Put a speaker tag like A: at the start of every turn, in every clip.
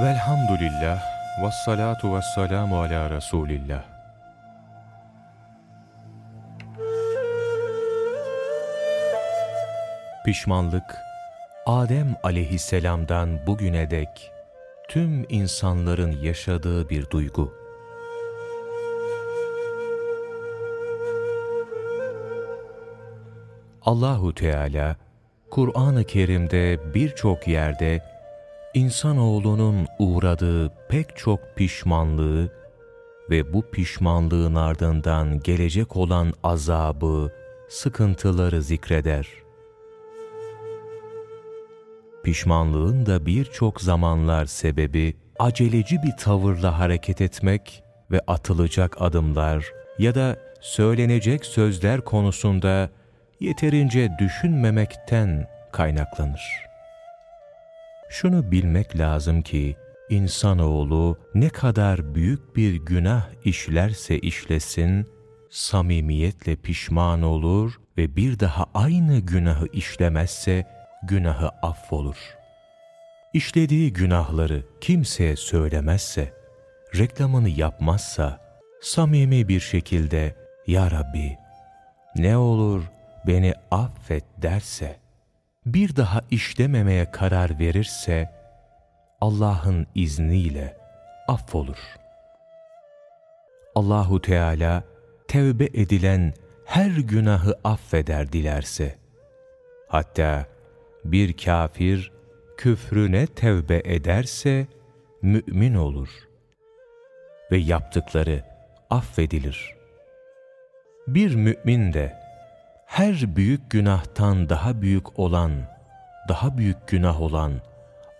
A: Velhamdülillah ve salatu ve selamu ala Resulillah. Pişmanlık, Adem aleyhisselamdan bugüne dek tüm insanların yaşadığı bir duygu. Allahu Teala Kur'an-ı Kerim'de birçok yerde insanoğlunun uğradığı pek çok pişmanlığı ve bu pişmanlığın ardından gelecek olan azabı, sıkıntıları zikreder. Pişmanlığın da birçok zamanlar sebebi aceleci bir tavırla hareket etmek ve atılacak adımlar ya da söylenecek sözler konusunda yeterince düşünmemekten kaynaklanır. Şunu bilmek lazım ki, insanoğlu ne kadar büyük bir günah işlerse işlesin, samimiyetle pişman olur ve bir daha aynı günahı işlemezse günahı affolur. İşlediği günahları kimseye söylemezse, reklamını yapmazsa, samimi bir şekilde ''Ya Rabbi, ne olur beni affet'' derse, bir daha işlememeye karar verirse, Allah'ın izniyle affolur. Allahu Teala tevbe edilen her günahı affeder dilerse. Hatta bir kafir küfrüne tevbe ederse mümin olur ve yaptıkları affedilir. Bir mümin de her büyük günahtan daha büyük olan, daha büyük günah olan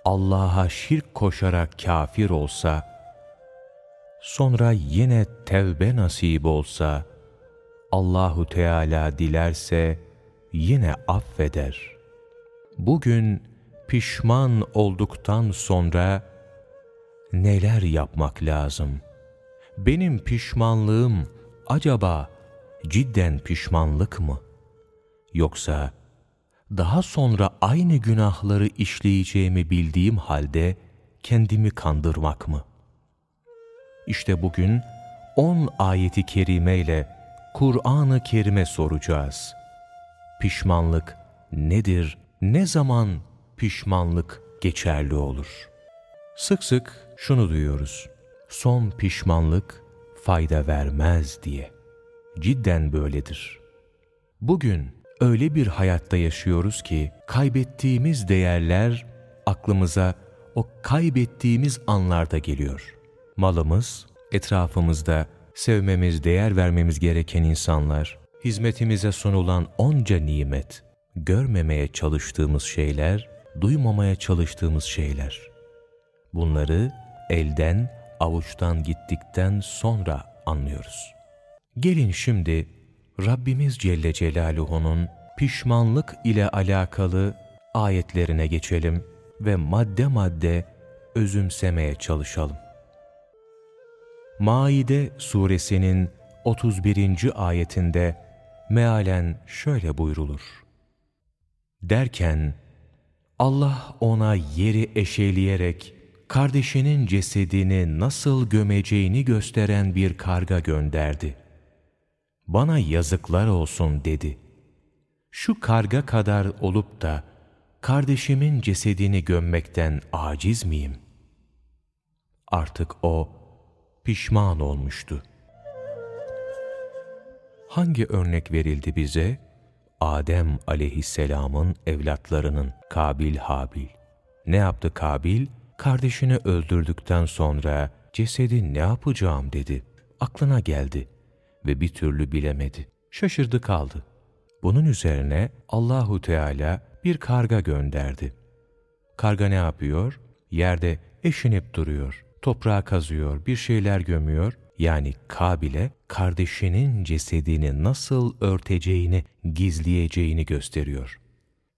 A: Allah'a şirk koşarak kafir olsa, sonra yine tevbe nasip olsa, Allahu Teala dilerse yine affeder. Bugün pişman olduktan sonra neler yapmak lazım? Benim pişmanlığım acaba cidden pişmanlık mı?'' Yoksa daha sonra aynı günahları işleyeceğimi bildiğim halde kendimi kandırmak mı? İşte bugün on ayeti kerime ile Kur'an-ı Kerim'e soracağız. Pişmanlık nedir, ne zaman pişmanlık geçerli olur? Sık sık şunu duyuyoruz. Son pişmanlık fayda vermez diye. Cidden böyledir. Bugün öyle bir hayatta yaşıyoruz ki kaybettiğimiz değerler aklımıza o kaybettiğimiz anlarda geliyor. Malımız, etrafımızda sevmemiz, değer vermemiz gereken insanlar, hizmetimize sunulan onca nimet, görmemeye çalıştığımız şeyler, duymamaya çalıştığımız şeyler. Bunları elden, avuçtan gittikten sonra anlıyoruz. Gelin şimdi Rabbimiz Celle Celaluhu'nun pişmanlık ile alakalı ayetlerine geçelim ve madde madde özümsemeye çalışalım. Maide suresinin 31. ayetinde mealen şöyle buyrulur. Derken Allah ona yeri eşeleyerek kardeşinin cesedini nasıl gömeceğini gösteren bir karga gönderdi bana yazıklar olsun dedi. Şu karga kadar olup da kardeşimin cesedini gömmekten aciz miyim? Artık o pişman olmuştu. Hangi örnek verildi bize? Adem aleyhisselamın evlatlarının Kabil Habil. Ne yaptı Kabil? Kardeşini öldürdükten sonra cesedi ne yapacağım dedi. Aklına geldi ve bir türlü bilemedi. Şaşırdı kaldı. Bunun üzerine Allahu Teala bir karga gönderdi. Karga ne yapıyor? Yerde eşinip duruyor. Toprağa kazıyor, bir şeyler gömüyor. Yani Kabil'e kardeşinin cesedini nasıl örteceğini, gizleyeceğini gösteriyor.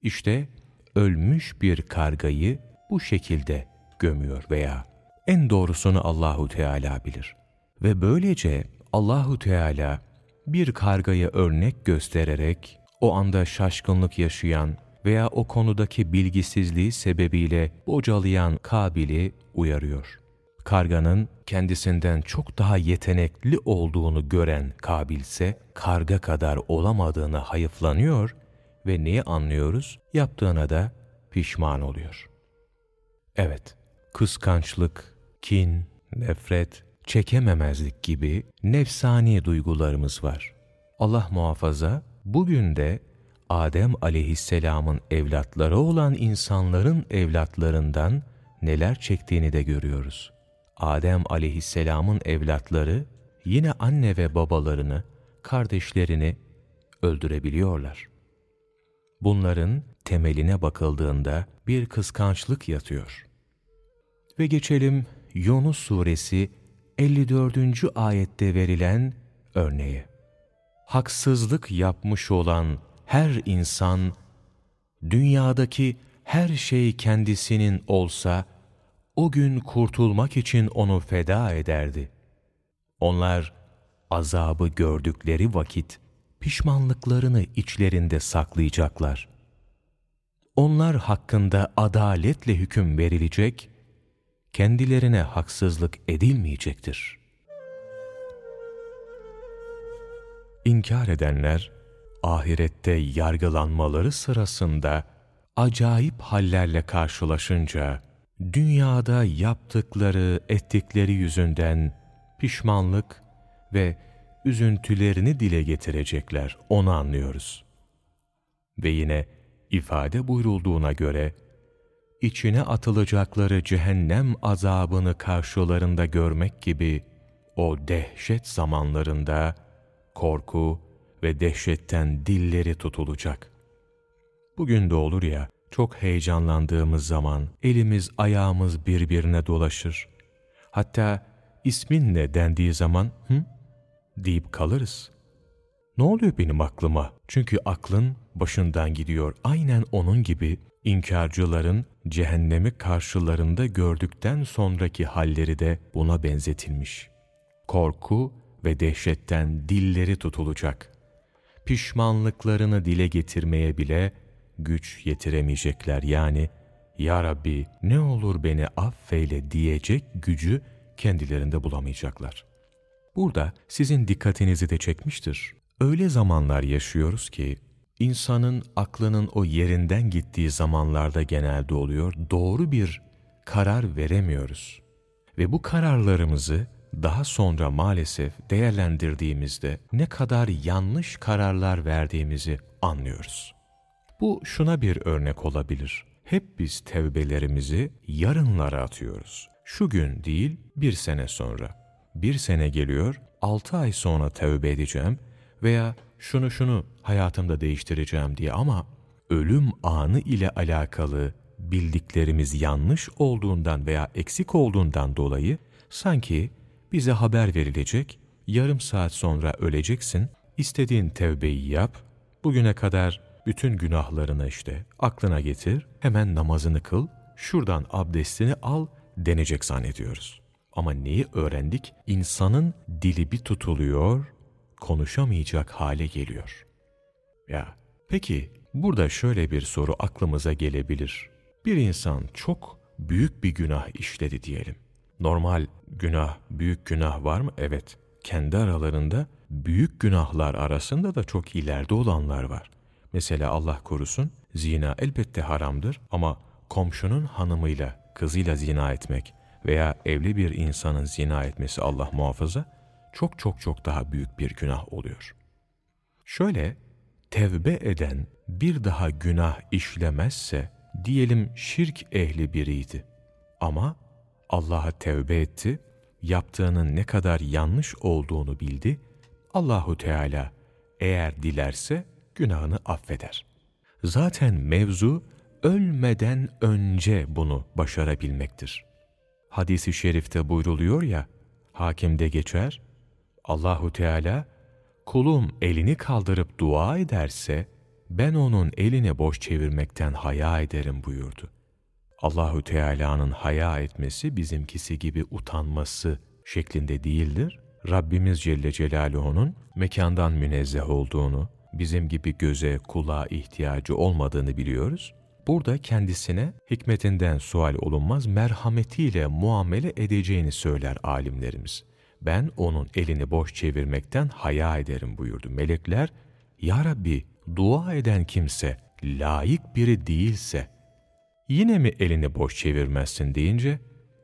A: İşte ölmüş bir kargayı bu şekilde gömüyor veya en doğrusunu Allahu Teala bilir. Ve böylece Allahu Teala bir kargaya örnek göstererek o anda şaşkınlık yaşayan veya o konudaki bilgisizliği sebebiyle bocalayan Kabil'i uyarıyor. Karganın kendisinden çok daha yetenekli olduğunu gören Kabil ise karga kadar olamadığını hayıflanıyor ve neyi anlıyoruz? Yaptığına da pişman oluyor. Evet, kıskançlık, kin, nefret, çekememezlik gibi nefsani duygularımız var. Allah muhafaza bugün de Adem aleyhisselamın evlatları olan insanların evlatlarından neler çektiğini de görüyoruz. Adem aleyhisselamın evlatları yine anne ve babalarını, kardeşlerini öldürebiliyorlar. Bunların temeline bakıldığında bir kıskançlık yatıyor. Ve geçelim Yunus suresi 54. ayette verilen örneğe. Haksızlık yapmış olan her insan, dünyadaki her şey kendisinin olsa, o gün kurtulmak için onu feda ederdi. Onlar azabı gördükleri vakit pişmanlıklarını içlerinde saklayacaklar. Onlar hakkında adaletle hüküm verilecek, kendilerine haksızlık edilmeyecektir. İnkar edenler, ahirette yargılanmaları sırasında acayip hallerle karşılaşınca, dünyada yaptıkları, ettikleri yüzünden pişmanlık ve üzüntülerini dile getirecekler, onu anlıyoruz. Ve yine ifade buyrulduğuna göre, içine atılacakları cehennem azabını karşılarında görmek gibi o dehşet zamanlarında korku ve dehşetten dilleri tutulacak. Bugün de olur ya, çok heyecanlandığımız zaman elimiz ayağımız birbirine dolaşır. Hatta ismin ne dendiği zaman hı deyip kalırız. Ne oluyor benim aklıma? Çünkü aklın başından gidiyor. Aynen onun gibi inkarcıların cehennemi karşılarında gördükten sonraki halleri de buna benzetilmiş. Korku ve dehşetten dilleri tutulacak. Pişmanlıklarını dile getirmeye bile güç yetiremeyecekler. Yani Ya Rabbi ne olur beni affeyle diyecek gücü kendilerinde bulamayacaklar. Burada sizin dikkatinizi de çekmiştir. Öyle zamanlar yaşıyoruz ki insanın aklının o yerinden gittiği zamanlarda genelde oluyor. Doğru bir karar veremiyoruz. Ve bu kararlarımızı daha sonra maalesef değerlendirdiğimizde ne kadar yanlış kararlar verdiğimizi anlıyoruz. Bu şuna bir örnek olabilir. Hep biz tevbelerimizi yarınlara atıyoruz. Şu gün değil, bir sene sonra. Bir sene geliyor, altı ay sonra tevbe edeceğim veya şunu şunu hayatımda değiştireceğim diye ama ölüm anı ile alakalı bildiklerimiz yanlış olduğundan veya eksik olduğundan dolayı sanki bize haber verilecek, yarım saat sonra öleceksin, istediğin tevbeyi yap, bugüne kadar bütün günahlarını işte aklına getir, hemen namazını kıl, şuradan abdestini al denecek zannediyoruz. Ama neyi öğrendik? İnsanın dili bir tutuluyor, konuşamayacak hale geliyor. Ya peki burada şöyle bir soru aklımıza gelebilir. Bir insan çok büyük bir günah işledi diyelim. Normal günah, büyük günah var mı? Evet. Kendi aralarında büyük günahlar arasında da çok ileride olanlar var. Mesela Allah korusun zina elbette haramdır ama komşunun hanımıyla, kızıyla zina etmek veya evli bir insanın zina etmesi Allah muhafaza çok çok çok daha büyük bir günah oluyor. Şöyle tevbe eden bir daha günah işlemezse diyelim şirk ehli biriydi ama Allah'a tevbe etti, yaptığının ne kadar yanlış olduğunu bildi. Allahu Teala eğer dilerse günahını affeder. Zaten mevzu ölmeden önce bunu başarabilmektir. Hadis-i şerifte buyruluyor ya, hakimde geçer, Allahu Teala kulum elini kaldırıp dua ederse ben onun elini boş çevirmekten haya ederim buyurdu. Allahu Teala'nın haya etmesi bizimkisi gibi utanması şeklinde değildir. Rabbimiz Celle Celaluhu'nun mekandan münezzeh olduğunu, bizim gibi göze, kulağa ihtiyacı olmadığını biliyoruz. Burada kendisine hikmetinden sual olunmaz merhametiyle muamele edeceğini söyler alimlerimiz. Ben onun elini boş çevirmekten haya ederim buyurdu. Melekler, Ya Rabbi dua eden kimse layık biri değilse yine mi elini boş çevirmezsin deyince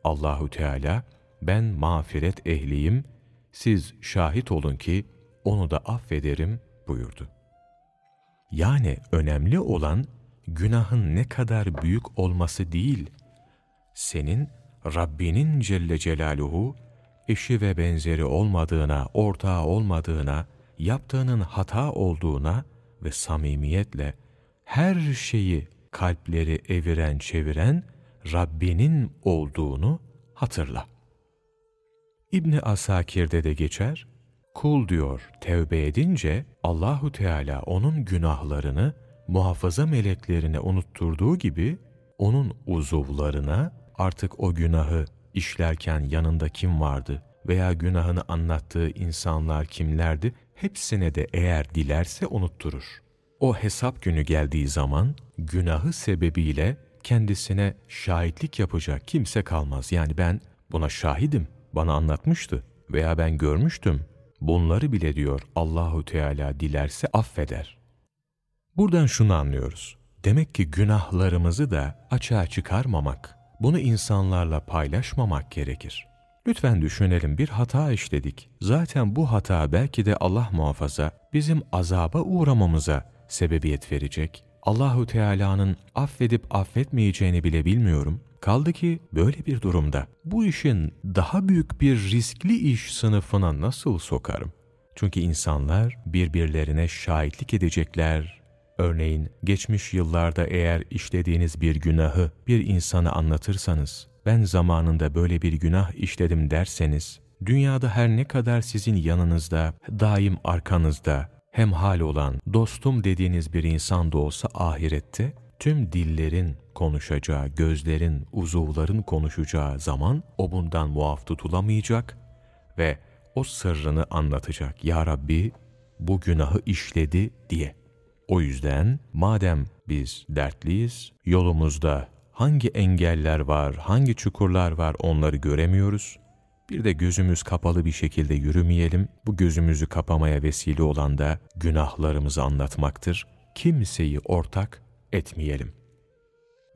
A: Allahu Teala ben mağfiret ehliyim siz şahit olun ki onu da affederim buyurdu. Yani önemli olan günahın ne kadar büyük olması değil, senin Rabbinin Celle Celaluhu eşi ve benzeri olmadığına, ortağı olmadığına, yaptığının hata olduğuna ve samimiyetle her şeyi kalpleri eviren çeviren Rabbinin olduğunu hatırla. İbni Asakir'de de geçer, kul diyor tevbe edince Allahu Teala onun günahlarını muhafaza meleklerine unutturduğu gibi onun uzuvlarına artık o günahı işlerken yanında kim vardı veya günahını anlattığı insanlar kimlerdi hepsine de eğer dilerse unutturur. O hesap günü geldiği zaman günahı sebebiyle kendisine şahitlik yapacak kimse kalmaz. Yani ben buna şahidim, bana anlatmıştı veya ben görmüştüm. Bunları bile diyor Allahu Teala dilerse affeder. Buradan şunu anlıyoruz. Demek ki günahlarımızı da açığa çıkarmamak, bunu insanlarla paylaşmamak gerekir. Lütfen düşünelim bir hata işledik. Zaten bu hata belki de Allah muhafaza bizim azaba uğramamıza sebebiyet verecek. Allahu Teala'nın affedip affetmeyeceğini bile bilmiyorum. Kaldı ki böyle bir durumda bu işin daha büyük bir riskli iş sınıfına nasıl sokarım? Çünkü insanlar birbirlerine şahitlik edecekler. Örneğin geçmiş yıllarda eğer işlediğiniz bir günahı bir insana anlatırsanız, ben zamanında böyle bir günah işledim derseniz, dünyada her ne kadar sizin yanınızda, daim arkanızda, hem hal olan, dostum dediğiniz bir insan da olsa ahirette, tüm dillerin konuşacağı, gözlerin, uzuvların konuşacağı zaman o bundan muaf tutulamayacak ve o sırrını anlatacak. Ya Rabbi bu günahı işledi diye. O yüzden madem biz dertliyiz, yolumuzda hangi engeller var, hangi çukurlar var onları göremiyoruz. Bir de gözümüz kapalı bir şekilde yürümeyelim. Bu gözümüzü kapamaya vesile olan da günahlarımızı anlatmaktır. Kimseyi ortak etmeyelim.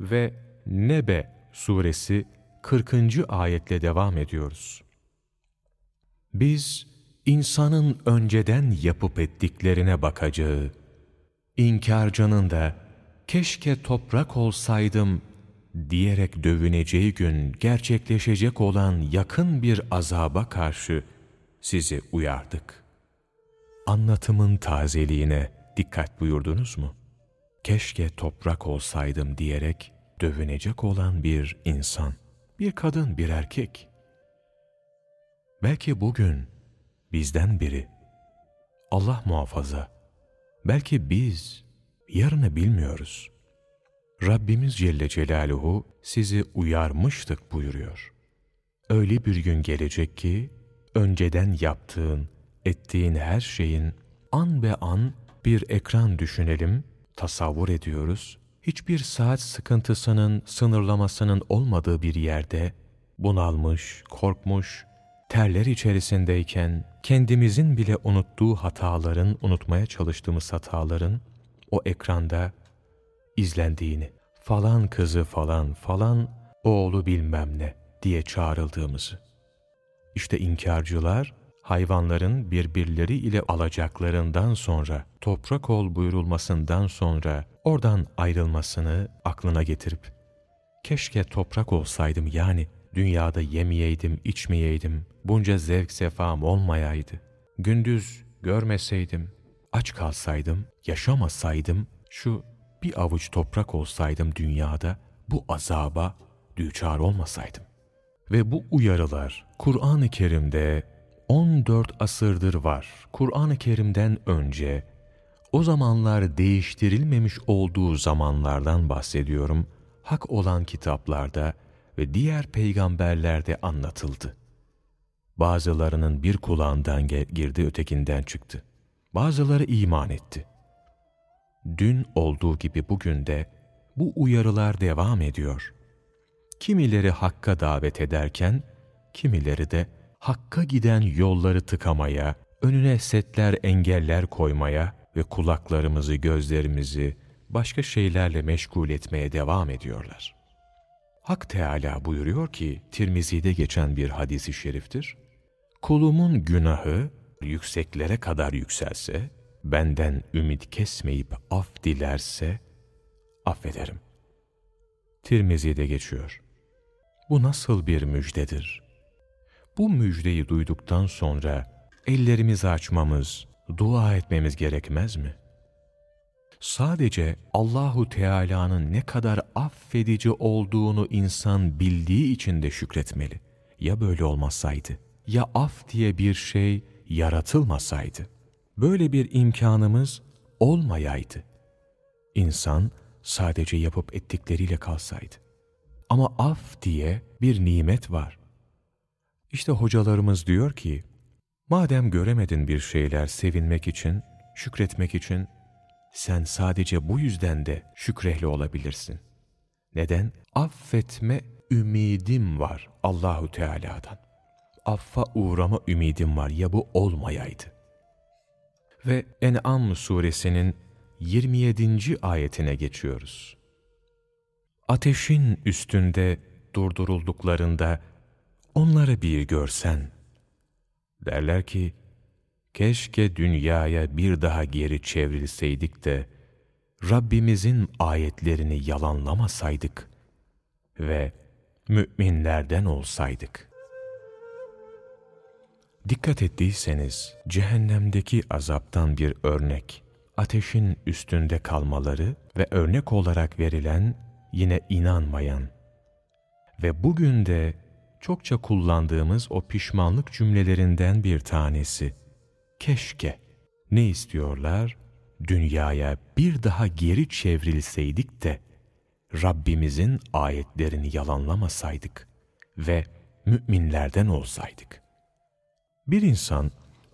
A: Ve Nebe suresi 40. ayetle devam ediyoruz. Biz insanın önceden yapıp ettiklerine bakacağı, inkarcının da keşke toprak olsaydım diyerek dövüneceği gün gerçekleşecek olan yakın bir azaba karşı sizi uyardık. Anlatımın tazeliğine dikkat buyurdunuz mu? Keşke toprak olsaydım diyerek dövünecek olan bir insan, bir kadın, bir erkek. Belki bugün bizden biri, Allah muhafaza, belki biz yarını bilmiyoruz. Rabbimiz Celle Celaluhu sizi uyarmıştık buyuruyor. Öyle bir gün gelecek ki, önceden yaptığın, ettiğin her şeyin an be an bir ekran düşünelim, tasavvur ediyoruz. Hiçbir saat sıkıntısının, sınırlamasının olmadığı bir yerde bunalmış, korkmuş, terler içerisindeyken kendimizin bile unuttuğu hataların, unutmaya çalıştığımız hataların o ekranda izlendiğini, falan kızı falan falan oğlu bilmem ne diye çağrıldığımızı. İşte inkarcılar hayvanların birbirleri ile alacaklarından sonra, toprak ol buyurulmasından sonra oradan ayrılmasını aklına getirip, keşke toprak olsaydım yani dünyada yemeyeydim, içmeyeydim, bunca zevk sefam olmayaydı. Gündüz görmeseydim, aç kalsaydım, yaşamasaydım, şu bir avuç toprak olsaydım dünyada, bu azaba düçar olmasaydım. Ve bu uyarılar Kur'an-ı Kerim'de 14 asırdır var. Kur'an-ı Kerim'den önce, o zamanlar değiştirilmemiş olduğu zamanlardan bahsediyorum, hak olan kitaplarda ve diğer peygamberlerde anlatıldı. Bazılarının bir kulağından girdi ötekinden çıktı. Bazıları iman etti. dün olduğu gibi bugün de bu uyarılar devam ediyor. Kimileri hakka davet ederken, kimileri de hakka giden yolları tıkamaya, önüne setler, engeller koymaya ve kulaklarımızı, gözlerimizi başka şeylerle meşgul etmeye devam ediyorlar. Hak Teala buyuruyor ki, Tirmizi'de geçen bir hadisi şeriftir. Kulumun günahı yükseklere kadar yükselse, benden ümit kesmeyip af dilerse, affederim. Tirmizi'de geçiyor. Bu nasıl bir müjdedir? Bu müjdeyi duyduktan sonra ellerimizi açmamız, dua etmemiz gerekmez mi? Sadece Allahu Teala'nın ne kadar affedici olduğunu insan bildiği için de şükretmeli. Ya böyle olmasaydı? Ya af diye bir şey yaratılmasaydı? Böyle bir imkanımız olmayaydı. İnsan sadece yapıp ettikleriyle kalsaydı. Ama af diye bir nimet var. İşte hocalarımız diyor ki, madem göremedin bir şeyler sevinmek için, şükretmek için, sen sadece bu yüzden de şükrehli olabilirsin. Neden? Affetme ümidim var Allahu Teala'dan. Affa uğrama ümidim var ya bu olmayaydı. Ve En'am suresinin 27. ayetine geçiyoruz. Ateşin üstünde durdurulduklarında onları bir görsen, derler ki, keşke dünyaya bir daha geri çevrilseydik de, Rabbimizin ayetlerini yalanlamasaydık ve müminlerden olsaydık. Dikkat ettiyseniz cehennemdeki azaptan bir örnek, ateşin üstünde kalmaları ve örnek olarak verilen yine inanmayan ve bugün de çokça kullandığımız o pişmanlık cümlelerinden bir tanesi. Keşke. Ne istiyorlar? Dünyaya bir daha geri çevrilseydik de Rabbimizin ayetlerini yalanlamasaydık ve müminlerden olsaydık. Bir insan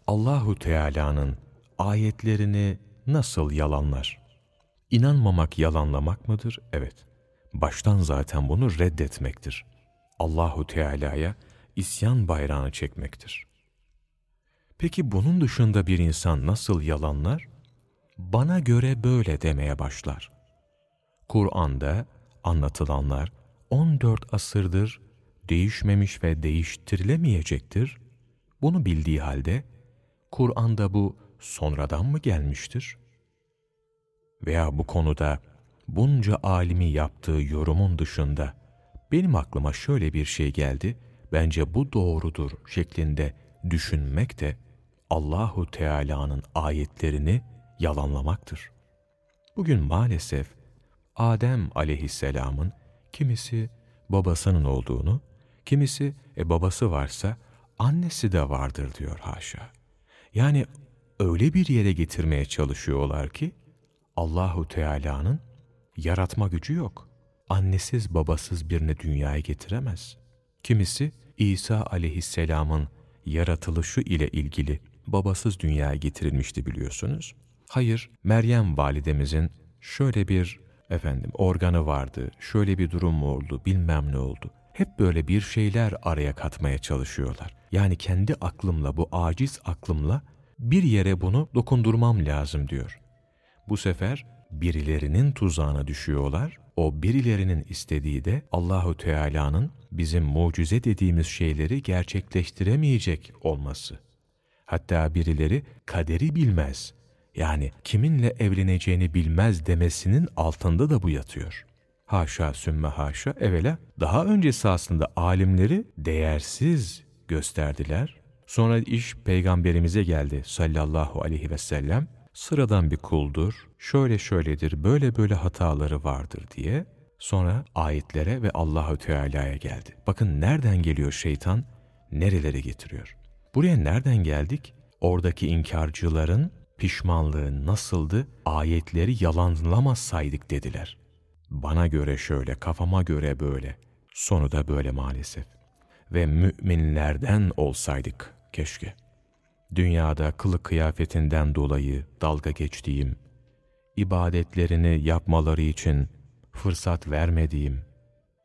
A: Allahu Teala'nın ayetlerini nasıl yalanlar? İnanmamak yalanlamak mıdır? Evet. Baştan zaten bunu reddetmektir. Allahu Teala'ya isyan bayrağını çekmektir. Peki bunun dışında bir insan nasıl yalanlar? Bana göre böyle demeye başlar. Kur'an'da anlatılanlar 14 asırdır değişmemiş ve değiştirilemeyecektir. Bunu bildiği halde Kur'an'da bu sonradan mı gelmiştir? Veya bu konuda bunca alimi yaptığı yorumun dışında benim aklıma şöyle bir şey geldi, bence bu doğrudur şeklinde düşünmek de Allahu Teala'nın ayetlerini yalanlamaktır. Bugün maalesef Adem aleyhisselamın kimisi babasının olduğunu, kimisi e babası varsa annesi de vardır diyor haşa. Yani öyle bir yere getirmeye çalışıyorlar ki Allahu Teala'nın yaratma gücü yok. Annesiz babasız birini dünyaya getiremez. Kimisi İsa aleyhisselamın yaratılışı ile ilgili babasız dünyaya getirilmişti biliyorsunuz. Hayır, Meryem validemizin şöyle bir efendim organı vardı, şöyle bir durum oldu, bilmem ne oldu. Hep böyle bir şeyler araya katmaya çalışıyorlar. Yani kendi aklımla, bu aciz aklımla bir yere bunu dokundurmam lazım diyor. Bu sefer birilerinin tuzağına düşüyorlar. O birilerinin istediği de Allahu Teala'nın bizim mucize dediğimiz şeyleri gerçekleştiremeyecek olması. Hatta birileri kaderi bilmez. Yani kiminle evleneceğini bilmez demesinin altında da bu yatıyor. Haşa sümme haşa evvela daha öncesi aslında alimleri değersiz gösterdiler. Sonra iş peygamberimize geldi sallallahu aleyhi ve sellem. Sıradan bir kuldur, şöyle şöyledir, böyle böyle hataları vardır diye. Sonra ayetlere ve Allahü Teala'ya geldi. Bakın nereden geliyor şeytan, nerelere getiriyor. Buraya nereden geldik? Oradaki inkarcıların pişmanlığı nasıldı? Ayetleri yalanlamasaydık dediler. Bana göre şöyle, kafama göre böyle. Sonu da böyle maalesef. Ve müminlerden olsaydık keşke. Dünyada kılık kıyafetinden dolayı dalga geçtiğim, ibadetlerini yapmaları için fırsat vermediğim,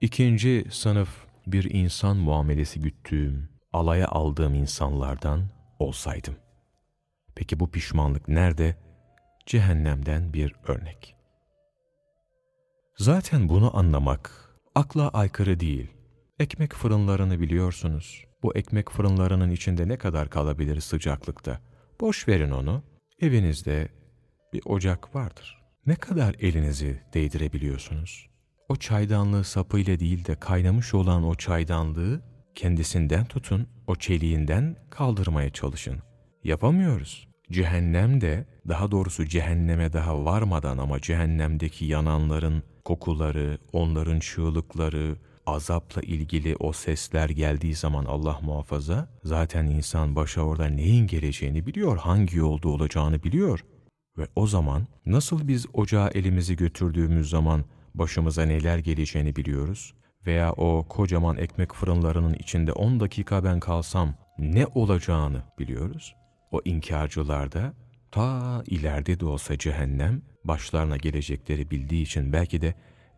A: ikinci sınıf bir insan muamelesi güttüğüm, alaya aldığım insanlardan olsaydım. Peki bu pişmanlık nerede? Cehennemden bir örnek. Zaten bunu anlamak akla aykırı değil. Ekmek fırınlarını biliyorsunuz. Bu ekmek fırınlarının içinde ne kadar kalabilir sıcaklıkta? Boş verin onu. Evinizde bir ocak vardır. Ne kadar elinizi değdirebiliyorsunuz? O çaydanlığı sapıyla değil de kaynamış olan o çaydanlığı kendisinden tutun, o çeliğinden kaldırmaya çalışın. Yapamıyoruz. Cehennemde, daha doğrusu cehenneme daha varmadan ama cehennemdeki yananların kokuları, onların çığlıkları, azapla ilgili o sesler geldiği zaman Allah muhafaza, zaten insan başa orada neyin geleceğini biliyor, hangi yolda olacağını biliyor. Ve o zaman nasıl biz ocağa elimizi götürdüğümüz zaman başımıza neler geleceğini biliyoruz veya o kocaman ekmek fırınlarının içinde 10 dakika ben kalsam ne olacağını biliyoruz. O inkarcılarda ta ileride de olsa cehennem başlarına gelecekleri bildiği için belki de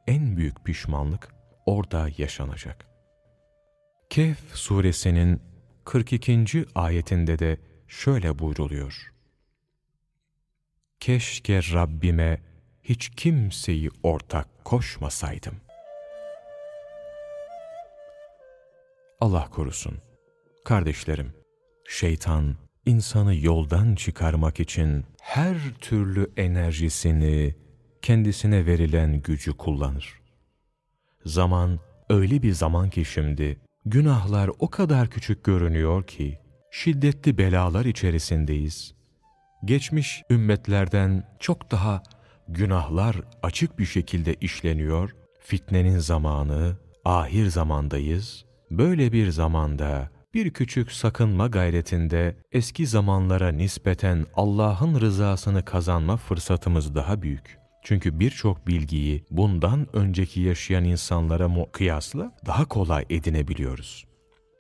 A: en büyük pişmanlık orada yaşanacak. Kehf suresinin 42. ayetinde de şöyle buyruluyor. Keşke Rabbime hiç kimseyi ortak koşmasaydım. Allah korusun. Kardeşlerim, şeytan insanı yoldan çıkarmak için her türlü enerjisini, kendisine verilen gücü kullanır. Zaman öyle bir zaman ki şimdi, günahlar o kadar küçük görünüyor ki, şiddetli belalar içerisindeyiz. Geçmiş ümmetlerden çok daha günahlar açık bir şekilde işleniyor, fitnenin zamanı, ahir zamandayız. Böyle bir zamanda bir küçük sakınma gayretinde eski zamanlara nispeten Allah'ın rızasını kazanma fırsatımız daha büyük. Çünkü birçok bilgiyi bundan önceki yaşayan insanlara kıyasla daha kolay edinebiliyoruz.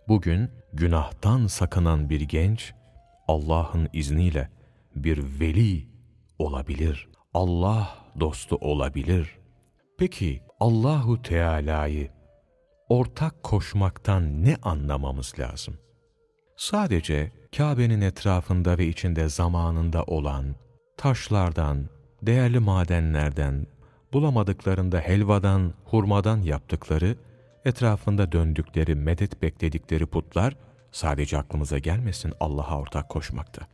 A: Bugün günahtan sakınan bir genç Allah'ın izniyle bir veli olabilir. Allah dostu olabilir. Peki Allahu Teala'yı ortak koşmaktan ne anlamamız lazım? Sadece Kabe'nin etrafında ve içinde zamanında olan taşlardan, değerli madenlerden, bulamadıklarında helvadan, hurmadan yaptıkları, etrafında döndükleri, medet bekledikleri putlar sadece aklımıza gelmesin Allah'a ortak koşmakta.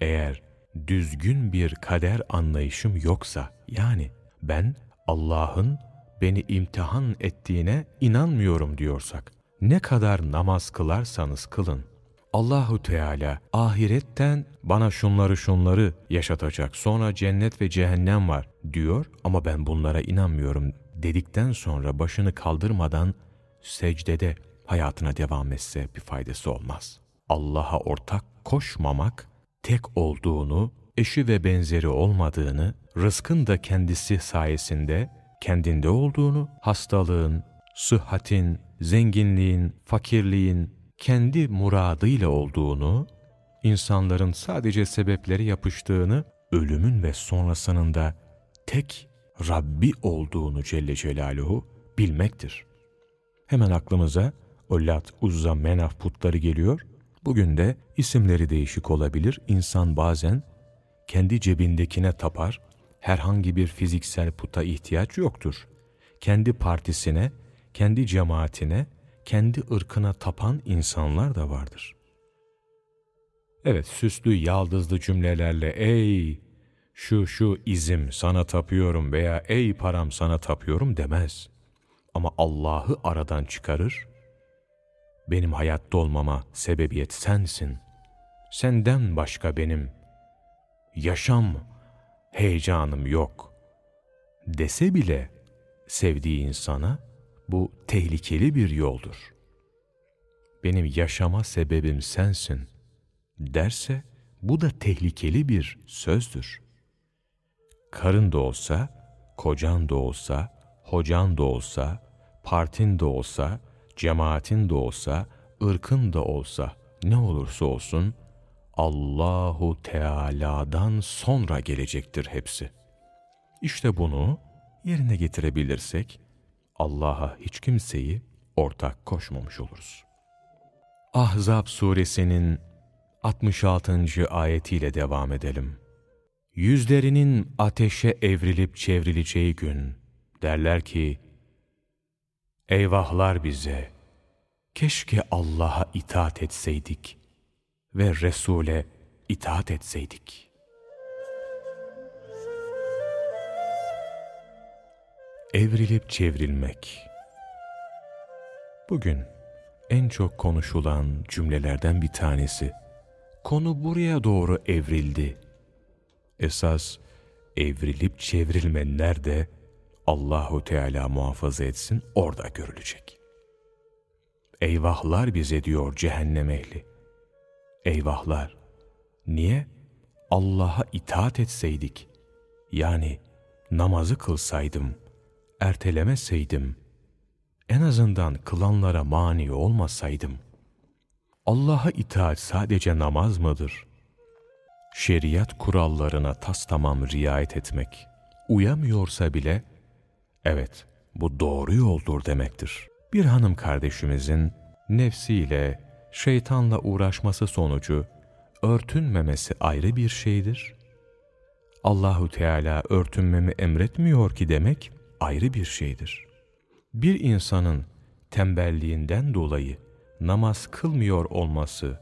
A: Eğer düzgün bir kader anlayışım yoksa, yani ben Allah'ın beni imtihan ettiğine inanmıyorum diyorsak, ne kadar namaz kılarsanız kılın, Allahu Teala ahiretten bana şunları şunları yaşatacak. Sonra cennet ve cehennem var diyor ama ben bunlara inanmıyorum dedikten sonra başını kaldırmadan secdede hayatına devam etse bir faydası olmaz. Allah'a ortak koşmamak, tek olduğunu, eşi ve benzeri olmadığını, rızkın da kendisi sayesinde kendinde olduğunu, hastalığın, sıhhatin, zenginliğin, fakirliğin kendi muradıyla olduğunu, insanların sadece sebepleri yapıştığını, ölümün ve sonrasının da tek Rabbi olduğunu Celle Celaluhu bilmektir. Hemen aklımıza o Lat, Uzza, Menaf putları geliyor. Bugün de isimleri değişik olabilir. İnsan bazen kendi cebindekine tapar, herhangi bir fiziksel puta ihtiyaç yoktur. Kendi partisine, kendi cemaatine, kendi ırkına tapan insanlar da vardır. Evet, süslü, yaldızlı cümlelerle ''Ey şu şu izim sana tapıyorum veya ey param sana tapıyorum'' demez. Ama Allah'ı aradan çıkarır, benim hayatta olmama sebebiyet sensin. Senden başka benim yaşam heyecanım yok dese bile sevdiği insana bu tehlikeli bir yoldur. Benim yaşama sebebim sensin derse bu da tehlikeli bir sözdür. Karın da olsa, kocan da olsa, hocan da olsa, partin de olsa, cemaatin de olsa, ırkın da olsa, ne olursa olsun Allahu Teala'dan sonra gelecektir hepsi. İşte bunu yerine getirebilirsek Allah'a hiç kimseyi ortak koşmamış oluruz. Ahzab suresinin 66. ayetiyle devam edelim. Yüzlerinin ateşe evrilip çevrileceği gün derler ki, Eyvahlar bize! Keşke Allah'a itaat etseydik ve Resul'e itaat etseydik. Evrilip çevrilmek Bugün en çok konuşulan cümlelerden bir tanesi. Konu buraya doğru evrildi. Esas evrilip çevrilme nerede? Allahu Teala muhafaza etsin orada görülecek. Eyvahlar bize diyor cehennem ehli. Eyvahlar. Niye? Allah'a itaat etseydik. Yani namazı kılsaydım, ertelemeseydim, en azından kılanlara mani olmasaydım. Allah'a itaat sadece namaz mıdır? Şeriat kurallarına tas tamam riayet etmek, uyamıyorsa bile, evet bu doğru yoldur demektir. Bir hanım kardeşimizin nefsiyle, şeytanla uğraşması sonucu örtünmemesi ayrı bir şeydir. Allahu Teala örtünmemi emretmiyor ki demek ayrı bir şeydir. Bir insanın tembelliğinden dolayı namaz kılmıyor olması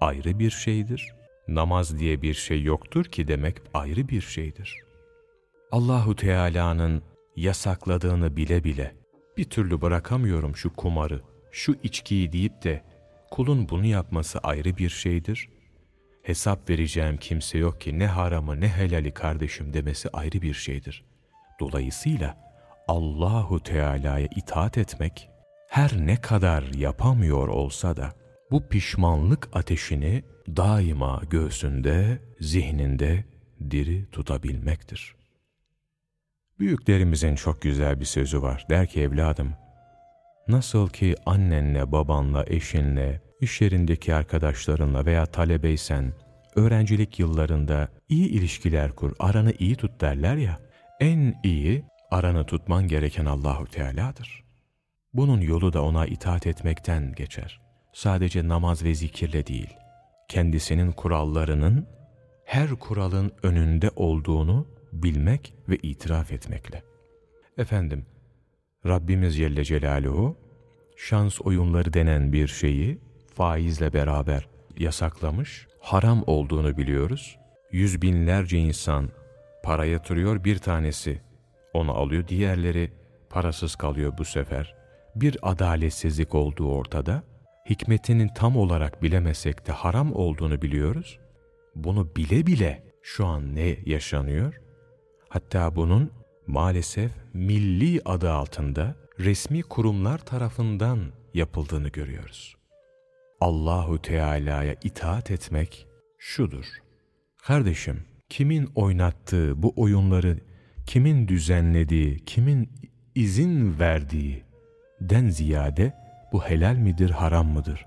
A: ayrı bir şeydir. Namaz diye bir şey yoktur ki demek ayrı bir şeydir. Allahu Teala'nın yasakladığını bile bile bir türlü bırakamıyorum şu kumarı, şu içkiyi deyip de kulun bunu yapması ayrı bir şeydir. Hesap vereceğim kimse yok ki ne haramı ne helali kardeşim demesi ayrı bir şeydir. Dolayısıyla Allahu Teala'ya itaat etmek her ne kadar yapamıyor olsa da bu pişmanlık ateşini daima göğsünde, zihninde diri tutabilmektir. Büyüklerimizin çok güzel bir sözü var. Der ki evladım, nasıl ki annenle, babanla, eşinle, iş yerindeki arkadaşlarınla veya talebeysen, öğrencilik yıllarında iyi ilişkiler kur, aranı iyi tut derler ya, en iyi aranı tutman gereken Allahu Teala'dır. Bunun yolu da ona itaat etmekten geçer. Sadece namaz ve zikirle değil, kendisinin kurallarının her kuralın önünde olduğunu bilmek ve itiraf etmekle. Efendim, Rabbimiz Celle Celaluhu, şans oyunları denen bir şeyi faizle beraber yasaklamış, haram olduğunu biliyoruz. Yüz binlerce insan para yatırıyor, bir tanesi onu alıyor, diğerleri parasız kalıyor bu sefer. Bir adaletsizlik olduğu ortada. Hikmetinin tam olarak bilemesek de haram olduğunu biliyoruz. Bunu bile bile şu an ne yaşanıyor? Hatta bunun maalesef milli adı altında resmi kurumlar tarafından yapıldığını görüyoruz. Allahu Teala'ya itaat etmek şudur. Kardeşim, kimin oynattığı bu oyunları kimin düzenlediği, kimin izin verdiği den ziyade bu helal midir, haram mıdır?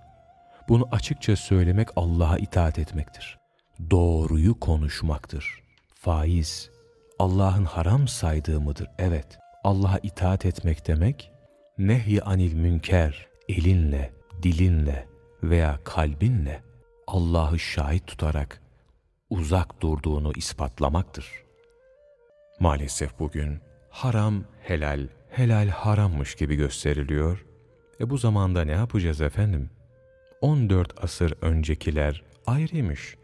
A: Bunu açıkça söylemek Allah'a itaat etmektir. Doğruyu konuşmaktır. Faiz, Allah'ın haram saydığı mıdır? Evet. Allah'a itaat etmek demek, nehy anil münker, elinle, dilinle veya kalbinle Allah'ı şahit tutarak uzak durduğunu ispatlamaktır. Maalesef bugün haram helal, helal harammış gibi gösteriliyor. E bu zamanda ne yapacağız efendim? 14 asır öncekiler ayrıymış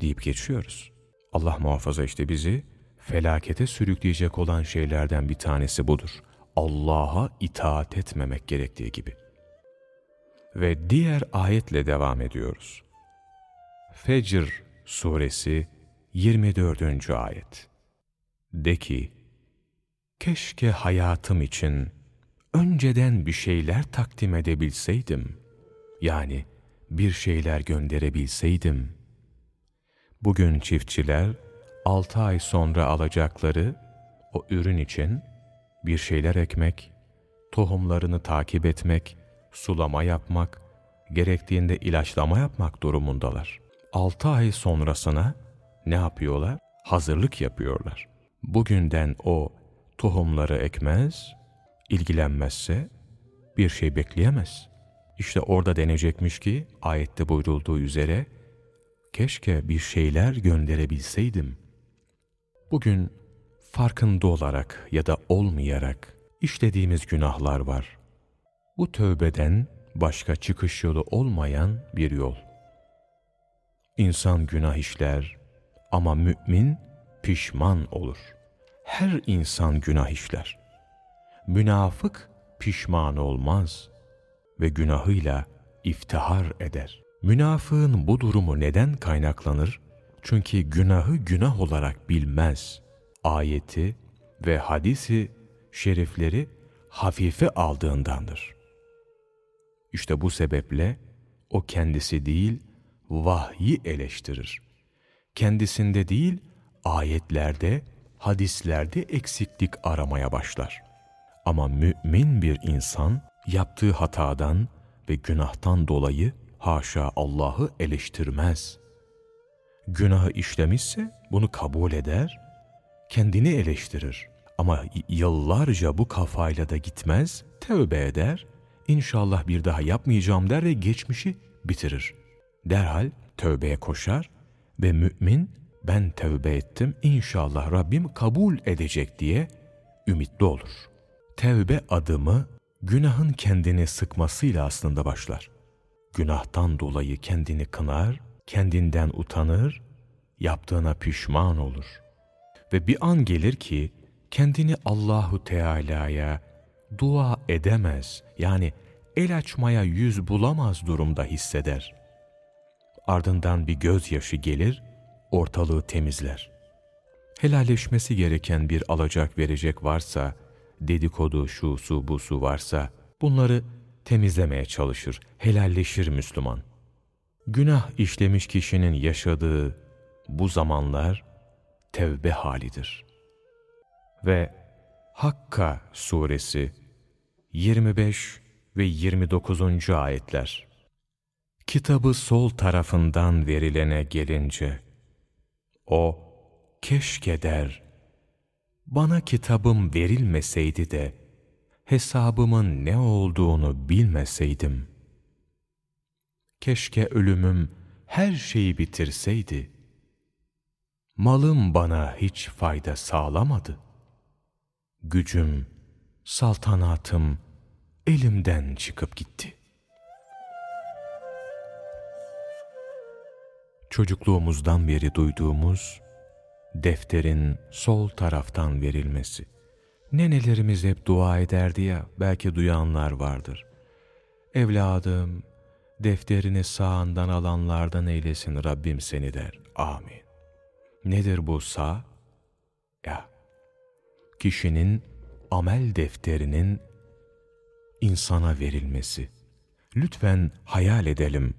A: deyip geçiyoruz. Allah muhafaza işte bizi felakete sürükleyecek olan şeylerden bir tanesi budur. Allah'a itaat etmemek gerektiği gibi. Ve diğer ayetle devam ediyoruz. Fecr suresi 24. ayet. De ki, keşke hayatım için önceden bir şeyler takdim edebilseydim. Yani bir şeyler gönderebilseydim. Bugün çiftçiler altı ay sonra alacakları o ürün için bir şeyler ekmek, tohumlarını takip etmek, sulama yapmak, gerektiğinde ilaçlama yapmak durumundalar. 6 ay sonrasına ne yapıyorlar? Hazırlık yapıyorlar. Bugünden o tohumları ekmez, ilgilenmezse bir şey bekleyemez. İşte orada denecekmiş ki ayette buyurulduğu üzere keşke bir şeyler gönderebilseydim. Bugün farkında olarak ya da olmayarak işlediğimiz günahlar var. Bu tövbeden başka çıkış yolu olmayan bir yol. İnsan günah işler ama mümin pişman olur. Her insan günah işler. Münafık pişman olmaz ve günahıyla iftihar eder. Münafığın bu durumu neden kaynaklanır? Çünkü günahı günah olarak bilmez. Ayeti ve hadisi şerifleri hafife aldığındandır. İşte bu sebeple o kendisi değil, vahyi eleştirir. Kendisinde değil, ayetlerde, hadislerde eksiklik aramaya başlar. Ama mümin bir insan yaptığı hatadan ve günahtan dolayı haşa Allah'ı eleştirmez. Günahı işlemişse bunu kabul eder, kendini eleştirir. Ama yıllarca bu kafayla da gitmez, tövbe eder, inşallah bir daha yapmayacağım der ve geçmişi bitirir. Derhal tövbeye koşar ve mümin ben tövbe ettim inşallah Rabbim kabul edecek diye ümitli olur. Tevbe adımı günahın kendini sıkmasıyla aslında başlar. Günahtan dolayı kendini kınar, kendinden utanır, yaptığına pişman olur. Ve bir an gelir ki kendini Allahu Teala'ya dua edemez, yani el açmaya yüz bulamaz durumda hisseder. Ardından bir gözyaşı gelir, ortalığı temizler. Helalleşmesi gereken bir alacak verecek varsa, dedikodu, şu su, bu su varsa, bunları temizlemeye çalışır, helalleşir Müslüman. Günah işlemiş kişinin yaşadığı bu zamanlar tevbe halidir. Ve Hakka suresi 25 ve 29. ayetler Kitabı sol tarafından verilene gelince, o keşke der, bana kitabım verilmeseydi de hesabımın ne olduğunu bilmeseydim. Keşke ölümüm her şeyi bitirseydi. Malım bana hiç fayda sağlamadı. Gücüm, saltanatım elimden çıkıp gitti. Çocukluğumuzdan beri duyduğumuz defterin sol taraftan verilmesi. Nenelerimiz hep dua ederdi ya, belki duyanlar vardır. Evladım, defterini sağından alanlardan eylesin Rabbim seni der. Amin. Nedir bu sağ? Ya, kişinin amel defterinin insana verilmesi. Lütfen hayal edelim.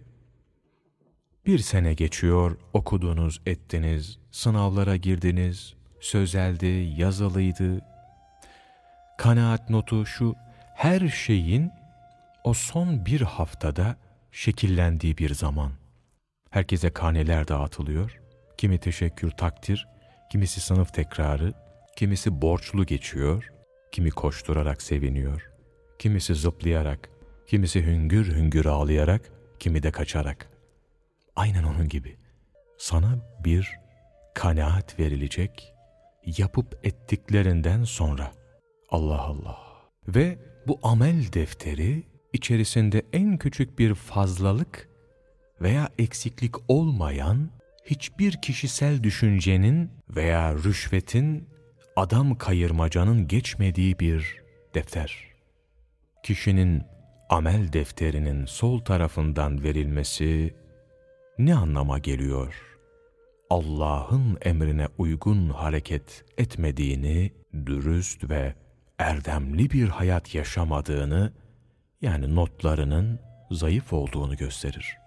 A: Bir sene geçiyor, okudunuz, ettiniz, sınavlara girdiniz, sözeldi, yazılıydı, kanaat notu şu, her şeyin o son bir haftada şekillendiği bir zaman. Herkese kaneler dağıtılıyor, kimi teşekkür takdir, kimisi sınıf tekrarı, kimisi borçlu geçiyor, kimi koşturarak seviniyor, kimisi zıplayarak, kimisi hüngür hüngür ağlayarak, kimi de kaçarak. Aynen onun gibi. Sana bir kanaat verilecek, yapıp ettiklerinden sonra. Allah Allah. Ve bu amel defteri içerisinde en küçük bir fazlalık veya eksiklik olmayan hiçbir kişisel düşüncenin veya rüşvetin, adam kayırmacanın geçmediği bir defter. Kişinin amel defterinin sol tarafından verilmesi ne anlama geliyor? Allah'ın emrine uygun hareket etmediğini, dürüst ve erdemli bir hayat yaşamadığını, yani notlarının zayıf olduğunu gösterir.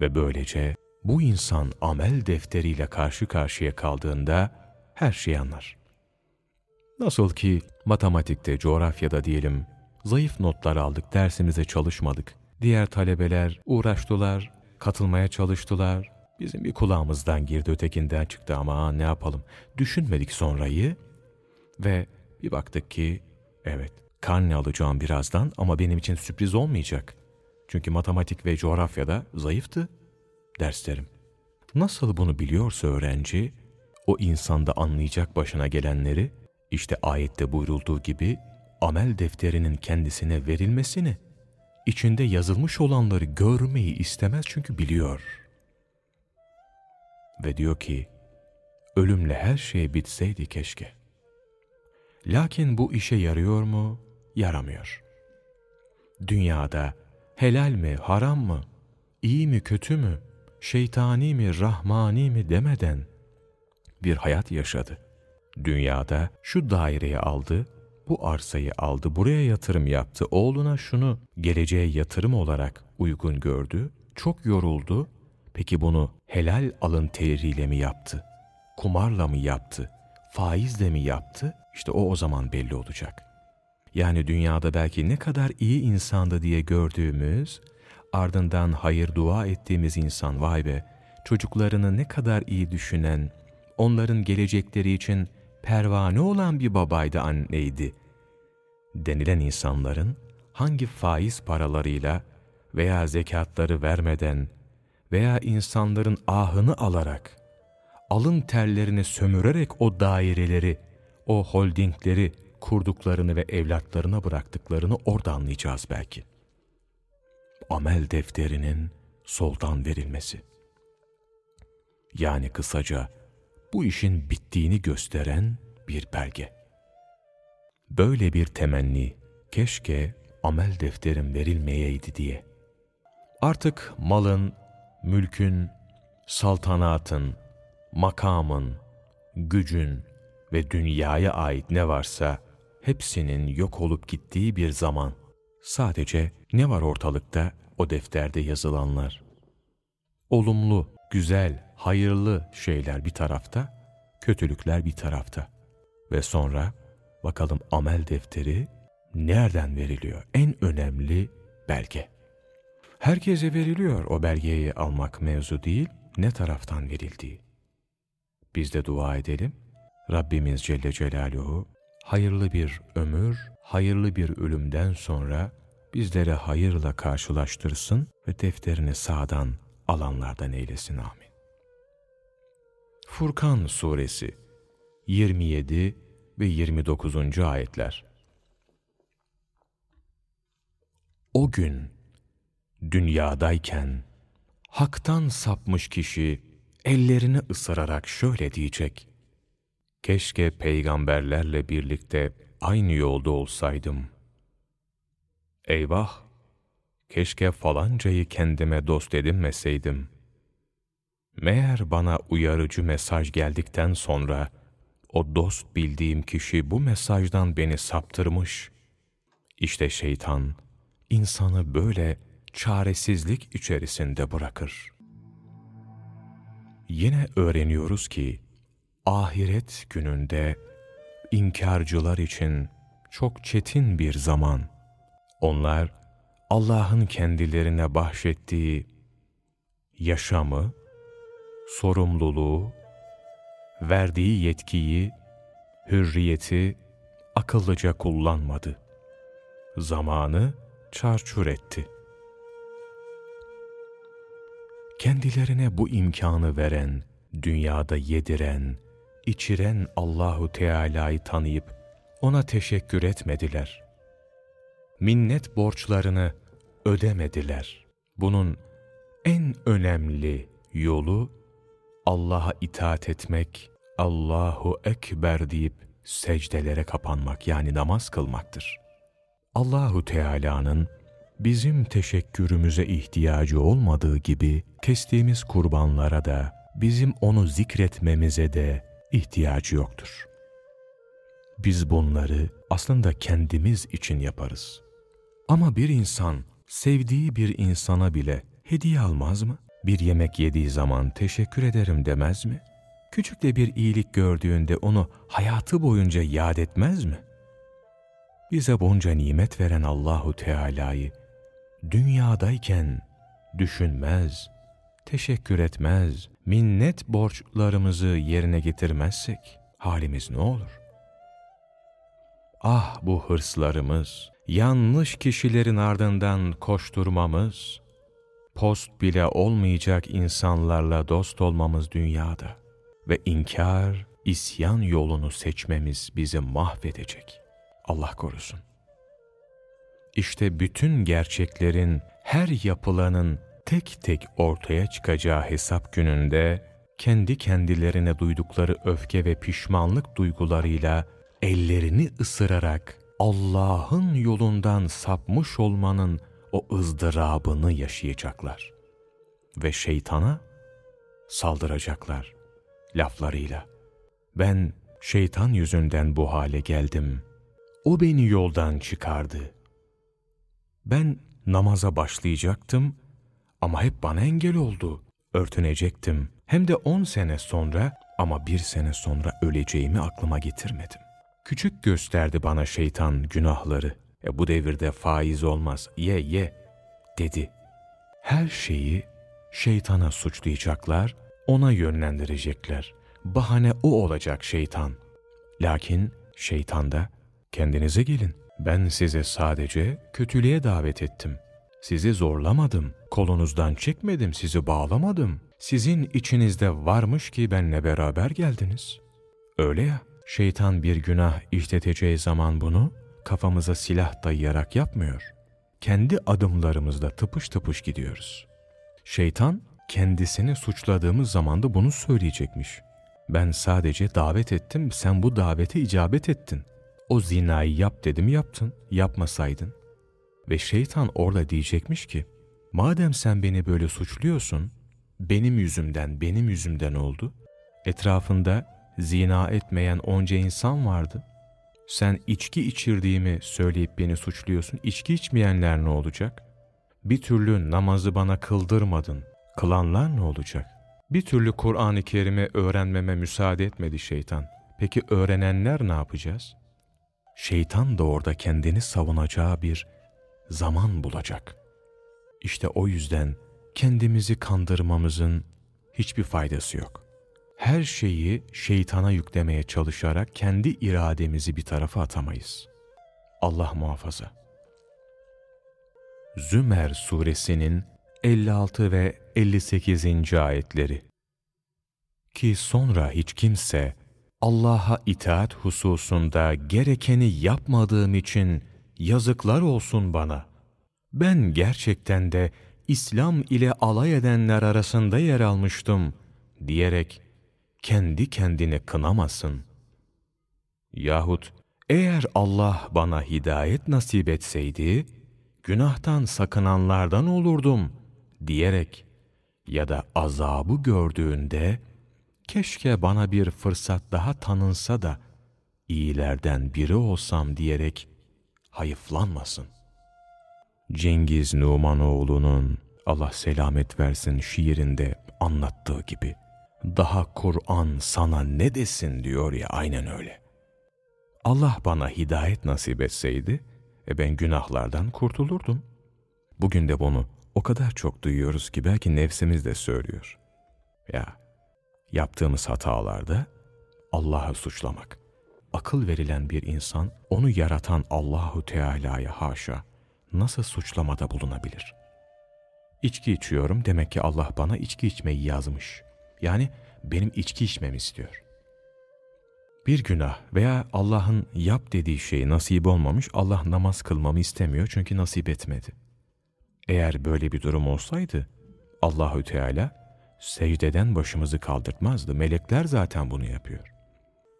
A: Ve böylece bu insan amel defteriyle karşı karşıya kaldığında her şeyi anlar. Nasıl ki matematikte, coğrafyada diyelim, zayıf notlar aldık, dersimize çalışmadık. Diğer talebeler uğraştılar, katılmaya çalıştılar, Bizim bir kulağımızdan girdi ötekinden çıktı ama ne yapalım. Düşünmedik sonrayı ve bir baktık ki evet karne alacağım birazdan ama benim için sürpriz olmayacak. Çünkü matematik ve coğrafyada zayıftı derslerim. Nasıl bunu biliyorsa öğrenci, o insanda anlayacak başına gelenleri, işte ayette buyurulduğu gibi amel defterinin kendisine verilmesini, içinde yazılmış olanları görmeyi istemez çünkü biliyor. Ve diyor ki, ölümle her şey bitseydi keşke. Lakin bu işe yarıyor mu? Yaramıyor. Dünyada helal mi, haram mı, iyi mi, kötü mü, şeytani mi, rahmani mi demeden bir hayat yaşadı. Dünyada şu daireyi aldı, bu arsayı aldı, buraya yatırım yaptı, oğluna şunu geleceğe yatırım olarak uygun gördü, çok yoruldu. Peki bunu helal alın teriyle mi yaptı? Kumarla mı yaptı? Faizle mi yaptı? İşte o o zaman belli olacak. Yani dünyada belki ne kadar iyi insandı diye gördüğümüz, ardından hayır dua ettiğimiz insan vay be, çocuklarını ne kadar iyi düşünen, onların gelecekleri için pervane olan bir babaydı anneydi denilen insanların hangi faiz paralarıyla veya zekatları vermeden veya insanların ahını alarak, alın terlerini sömürerek o daireleri, o holdingleri kurduklarını ve evlatlarına bıraktıklarını orada anlayacağız belki. Amel defterinin soldan verilmesi. Yani kısaca bu işin bittiğini gösteren bir belge. Böyle bir temenni, keşke amel defterim verilmeyeydi diye. Artık malın, mülkün, saltanatın, makamın, gücün ve dünyaya ait ne varsa hepsinin yok olup gittiği bir zaman. Sadece ne var ortalıkta o defterde yazılanlar? Olumlu, güzel, hayırlı şeyler bir tarafta, kötülükler bir tarafta. Ve sonra bakalım amel defteri nereden veriliyor? En önemli belge. Herkese veriliyor o belgeyi almak mevzu değil, ne taraftan verildiği. Biz de dua edelim. Rabbimiz Celle Celaluhu hayırlı bir ömür, hayırlı bir ölümden sonra bizlere hayırla karşılaştırsın ve defterini sağdan alanlardan eylesin amin. Furkan Suresi 27 ve 29. ayetler O gün dünyadayken haktan sapmış kişi ellerini ısırarak şöyle diyecek. Keşke peygamberlerle birlikte aynı yolda olsaydım. Eyvah! Keşke falancayı kendime dost edinmeseydim. Meğer bana uyarıcı mesaj geldikten sonra, o dost bildiğim kişi bu mesajdan beni saptırmış. İşte şeytan, insanı böyle çaresizlik içerisinde bırakır. Yine öğreniyoruz ki, ahiret gününde inkarcılar için çok çetin bir zaman. Onlar Allah'ın kendilerine bahşettiği yaşamı, sorumluluğu, verdiği yetkiyi, hürriyeti akıllıca kullanmadı. Zamanı çarçur etti. Kendilerine bu imkanı veren, dünyada yediren, içiren Allahu Teala'yı tanıyıp ona teşekkür etmediler. Minnet borçlarını ödemediler. Bunun en önemli yolu Allah'a itaat etmek, Allahu Ekber deyip secdelere kapanmak yani namaz kılmaktır. Allahu Teala'nın bizim teşekkürümüze ihtiyacı olmadığı gibi kestiğimiz kurbanlara da bizim onu zikretmemize de ihtiyacı yoktur. Biz bunları aslında kendimiz için yaparız. Ama bir insan sevdiği bir insana bile hediye almaz mı? Bir yemek yediği zaman teşekkür ederim demez mi? Küçük de bir iyilik gördüğünde onu hayatı boyunca yad etmez mi? Bize bunca nimet veren Allahu Teala'yı dünyadayken düşünmez, teşekkür etmez, minnet borçlarımızı yerine getirmezsek halimiz ne olur? Ah bu hırslarımız, yanlış kişilerin ardından koşturmamız, post bile olmayacak insanlarla dost olmamız dünyada ve inkar, isyan yolunu seçmemiz bizi mahvedecek. Allah korusun. İşte bütün gerçeklerin, her yapılanın tek tek ortaya çıkacağı hesap gününde, kendi kendilerine duydukları öfke ve pişmanlık duygularıyla ellerini ısırarak Allah'ın yolundan sapmış olmanın o ızdırabını yaşayacaklar. Ve şeytana saldıracaklar laflarıyla. Ben şeytan yüzünden bu hale geldim. O beni yoldan çıkardı. Ben namaza başlayacaktım ama hep bana engel oldu. Örtünecektim. Hem de on sene sonra ama bir sene sonra öleceğimi aklıma getirmedim. Küçük gösterdi bana şeytan günahları. E bu devirde faiz olmaz, ye ye, dedi. Her şeyi şeytana suçlayacaklar, ona yönlendirecekler. Bahane o olacak şeytan. Lakin şeytan da kendinize gelin. Ben size sadece kötülüğe davet ettim. Sizi zorlamadım, kolunuzdan çekmedim, sizi bağlamadım. Sizin içinizde varmış ki benle beraber geldiniz. Öyle ya, şeytan bir günah işleteceği zaman bunu kafamıza silah dayayarak yapmıyor. Kendi adımlarımızda tıpış tıpış gidiyoruz. Şeytan kendisini suçladığımız zaman da bunu söyleyecekmiş. Ben sadece davet ettim, sen bu davete icabet ettin. O zinayı yap dedim yaptın, yapmasaydın. Ve şeytan orada diyecekmiş ki, madem sen beni böyle suçluyorsun, benim yüzümden, benim yüzümden oldu. Etrafında zina etmeyen onca insan vardı. Sen içki içirdiğimi söyleyip beni suçluyorsun. İçki içmeyenler ne olacak? Bir türlü namazı bana kıldırmadın. Kılanlar ne olacak? Bir türlü Kur'an-ı Kerim'i öğrenmeme müsaade etmedi şeytan. Peki öğrenenler ne yapacağız? Şeytan da orada kendini savunacağı bir zaman bulacak. İşte o yüzden kendimizi kandırmamızın hiçbir faydası yok. Her şeyi şeytana yüklemeye çalışarak kendi irademizi bir tarafa atamayız. Allah muhafaza. Zümer suresinin 56 ve 58. ayetleri Ki sonra hiç kimse Allah'a itaat hususunda gerekeni yapmadığım için yazıklar olsun bana. Ben gerçekten de İslam ile alay edenler arasında yer almıştım diyerek kendi kendine kınamasın. Yahut eğer Allah bana hidayet nasip etseydi, günahtan sakınanlardan olurdum diyerek ya da azabı gördüğünde keşke bana bir fırsat daha tanınsa da iyilerden biri olsam diyerek hayıflanmasın. Cengiz Numanoğlu'nun Allah selamet versin şiirinde anlattığı gibi daha Kur'an sana ne desin diyor ya aynen öyle. Allah bana hidayet nasip etseydi e ben günahlardan kurtulurdum. Bugün de bunu o kadar çok duyuyoruz ki belki nefsimiz de söylüyor. Ya yaptığımız hatalarda Allah'ı suçlamak. Akıl verilen bir insan onu yaratan Allahu Teala'ya haşa nasıl suçlamada bulunabilir? İçki içiyorum demek ki Allah bana içki içmeyi yazmış. Yani benim içki içmemi istiyor. Bir günah veya Allah'ın yap dediği şey nasip olmamış, Allah namaz kılmamı istemiyor çünkü nasip etmedi. Eğer böyle bir durum olsaydı, Allahü Teala secdeden başımızı kaldırtmazdı. Melekler zaten bunu yapıyor.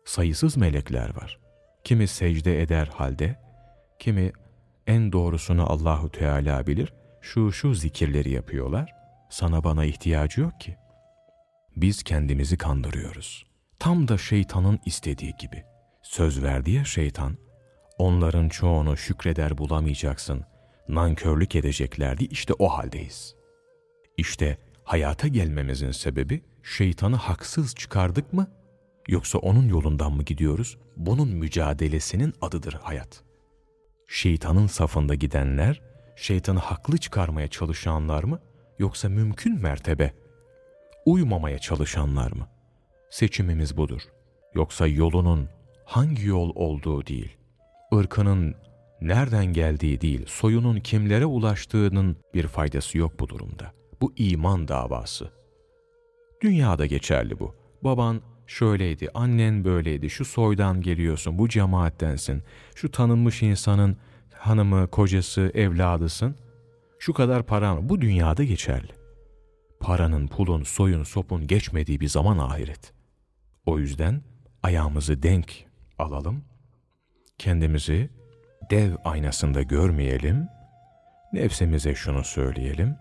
A: Sayısız melekler var. Kimi secde eder halde, kimi en doğrusunu Allahu Teala bilir, şu şu zikirleri yapıyorlar. Sana bana ihtiyacı yok ki. Biz kendimizi kandırıyoruz. Tam da şeytanın istediği gibi. Söz verdi ya şeytan, onların çoğunu şükreder bulamayacaksın, nankörlük edeceklerdi işte o haldeyiz. İşte hayata gelmemizin sebebi şeytanı haksız çıkardık mı yoksa onun yolundan mı gidiyoruz? Bunun mücadelesinin adıdır hayat. Şeytanın safında gidenler, şeytanı haklı çıkarmaya çalışanlar mı yoksa mümkün mertebe uymamaya çalışanlar mı? Seçimimiz budur. Yoksa yolunun hangi yol olduğu değil, ırkının nereden geldiği değil, soyunun kimlere ulaştığının bir faydası yok bu durumda. Bu iman davası. Dünyada geçerli bu. Baban şöyleydi, annen böyleydi, şu soydan geliyorsun, bu cemaattensin, şu tanınmış insanın hanımı, kocası, evladısın, şu kadar paran, bu dünyada geçerli. Paranın, pulun, soyun, sopun geçmediği bir zaman ahiret. O yüzden ayağımızı denk alalım, kendimizi dev aynasında görmeyelim, nefsimize şunu söyleyelim,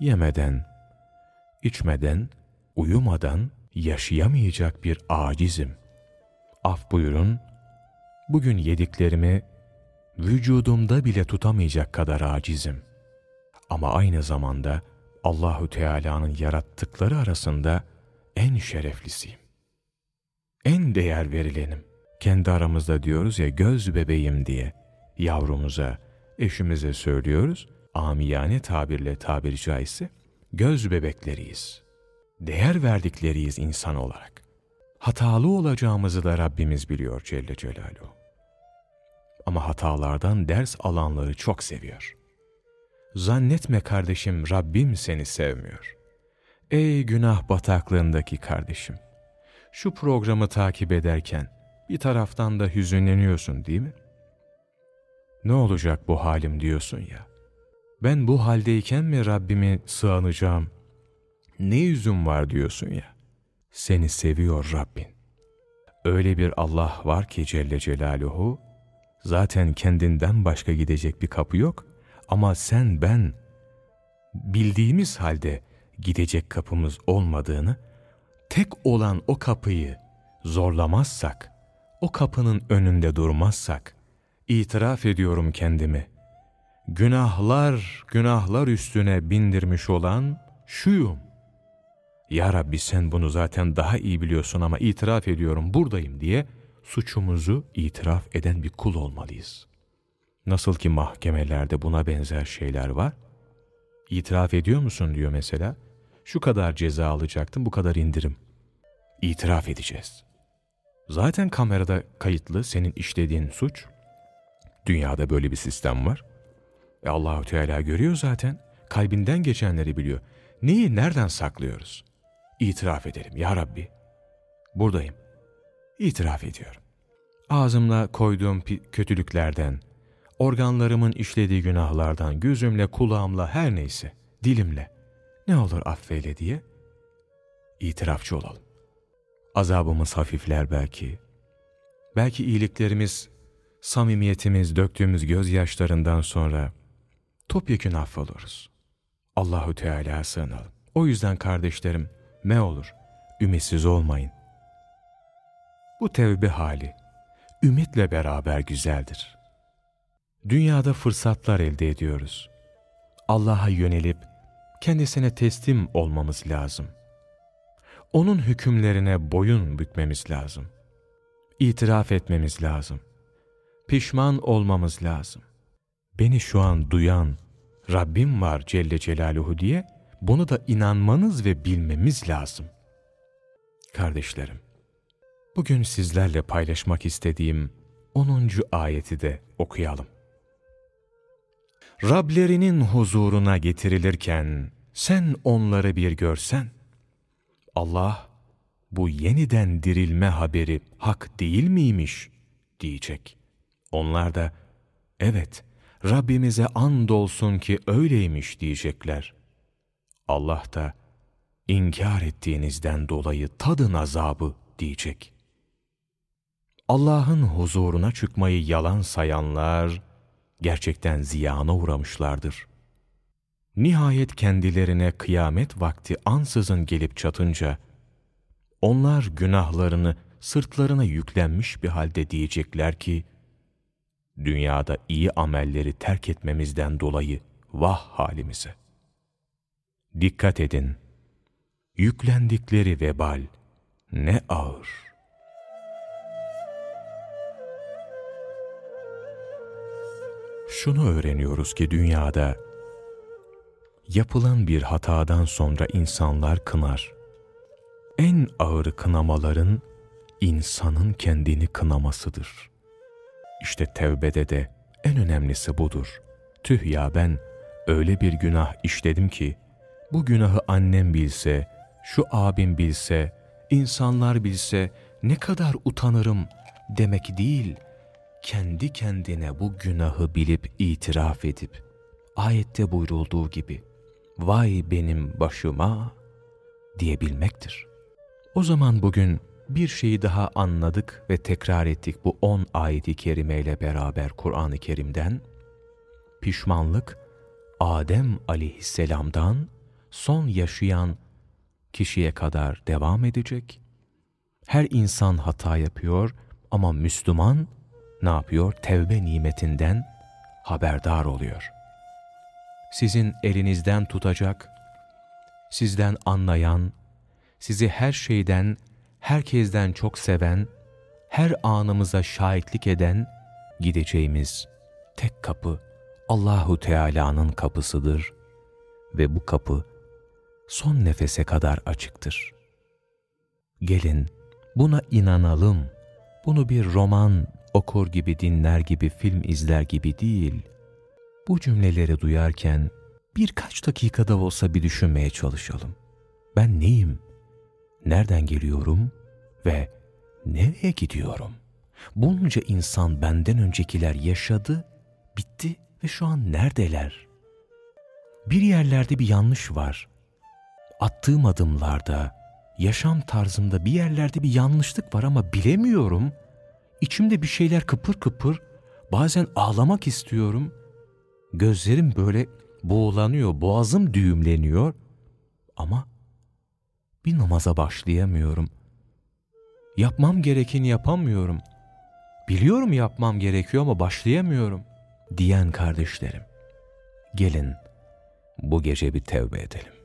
A: yemeden, içmeden, uyumadan yaşayamayacak bir acizim. Af buyurun, bugün yediklerimi vücudumda bile tutamayacak kadar acizim. Ama aynı zamanda Allahü Teala'nın yarattıkları arasında en şereflisiyim. En değer verilenim. Kendi aramızda diyoruz ya göz bebeğim diye yavrumuza, eşimize söylüyoruz. Amiyane tabirle tabiri caizse göz bebekleriyiz. Değer verdikleriyiz insan olarak. Hatalı olacağımızı da Rabbimiz biliyor Celle Celaluhu. Ama hatalardan ders alanları çok seviyor. Zannetme kardeşim Rabbim seni sevmiyor. Ey günah bataklığındaki kardeşim! Şu programı takip ederken bir taraftan da hüzünleniyorsun değil mi? Ne olacak bu halim diyorsun ya. Ben bu haldeyken mi Rabbimi sığınacağım? Ne yüzüm var diyorsun ya. Seni seviyor Rabbin. Öyle bir Allah var ki Celle Celaluhu, zaten kendinden başka gidecek bir kapı yok ama sen ben bildiğimiz halde gidecek kapımız olmadığını, tek olan o kapıyı zorlamazsak, o kapının önünde durmazsak, itiraf ediyorum kendimi. Günahlar, günahlar üstüne bindirmiş olan şuyum. Ya Rabbi sen bunu zaten daha iyi biliyorsun ama itiraf ediyorum buradayım diye suçumuzu itiraf eden bir kul olmalıyız. Nasıl ki mahkemelerde buna benzer şeyler var. İtiraf ediyor musun diyor mesela. Şu kadar ceza alacaktım bu kadar indirim. İtiraf edeceğiz. Zaten kamerada kayıtlı senin işlediğin suç. Dünyada böyle bir sistem var. E Allahu Teala görüyor zaten. Kalbinden geçenleri biliyor. Neyi nereden saklıyoruz? İtiraf edelim. Ya Rabbi, buradayım. İtiraf ediyorum. Ağzımla koyduğum kötülüklerden, organlarımın işlediği günahlardan, gözümle, kulağımla, her neyse, dilimle, ne olur affeyle diye itirafçı olalım. Azabımız hafifler belki. Belki iyiliklerimiz, samimiyetimiz, döktüğümüz gözyaşlarından sonra topyekun affoluruz. Allahu Teala sığınalım. O yüzden kardeşlerim ne olur ümitsiz olmayın. Bu tevbe hali ümitle beraber güzeldir. Dünyada fırsatlar elde ediyoruz. Allah'a yönelip kendisine teslim olmamız lazım. Onun hükümlerine boyun bükmemiz lazım. İtiraf etmemiz lazım. Pişman olmamız lazım. Beni şu an duyan Rabbim var Celle Celaluhu diye bunu da inanmanız ve bilmemiz lazım. Kardeşlerim, bugün sizlerle paylaşmak istediğim 10. ayeti de okuyalım. Rablerinin huzuruna getirilirken sen onları bir görsen, Allah bu yeniden dirilme haberi hak değil miymiş diyecek. Onlar da evet Rabbimize andolsun ki öyleymiş diyecekler. Allah da inkar ettiğinizden dolayı tadın azabı diyecek. Allah'ın huzuruna çıkmayı yalan sayanlar gerçekten ziyana uğramışlardır. Nihayet kendilerine kıyamet vakti ansızın gelip çatınca, onlar günahlarını sırtlarına yüklenmiş bir halde diyecekler ki, dünyada iyi amelleri terk etmemizden dolayı vah halimize. Dikkat edin, yüklendikleri vebal ne ağır. Şunu öğreniyoruz ki dünyada yapılan bir hatadan sonra insanlar kınar, en ağır kınamaların insanın kendini kınamasıdır. İşte tevbede de en önemlisi budur. Tüh ya ben öyle bir günah işledim ki, bu günahı annem bilse, şu abim bilse, insanlar bilse ne kadar utanırım demek değil, kendi kendine bu günahı bilip itiraf edip, ayette buyrulduğu gibi, vay benim başıma diyebilmektir. O zaman bugün bir şeyi daha anladık ve tekrar ettik bu on ayeti kerimeyle beraber Kur'an-ı Kerim'den. Pişmanlık, Adem aleyhisselamdan son yaşayan kişiye kadar devam edecek. Her insan hata yapıyor ama Müslüman ne yapıyor? Tevbe nimetinden haberdar oluyor. Sizin elinizden tutacak, sizden anlayan, sizi her şeyden, herkesten çok seven, her anımıza şahitlik eden gideceğimiz tek kapı Allahu Teala'nın kapısıdır ve bu kapı son nefese kadar açıktır. Gelin buna inanalım. Bunu bir roman okur gibi, dinler gibi, film izler gibi değil. Bu cümleleri duyarken birkaç dakikada olsa bir düşünmeye çalışalım. Ben neyim? Nereden geliyorum? Ve nereye gidiyorum? Bunca insan benden öncekiler yaşadı, bitti ve şu an neredeler? Bir yerlerde bir yanlış var. Attığım adımlarda, yaşam tarzımda bir yerlerde bir yanlışlık var ama bilemiyorum. İçimde bir şeyler kıpır kıpır, bazen ağlamak istiyorum. Gözlerim böyle boğulanıyor, boğazım düğümleniyor. Ama bir namaza başlayamıyorum. Yapmam gerekeni yapamıyorum. Biliyorum yapmam gerekiyor ama başlayamıyorum diyen kardeşlerim. Gelin bu gece bir tevbe edelim.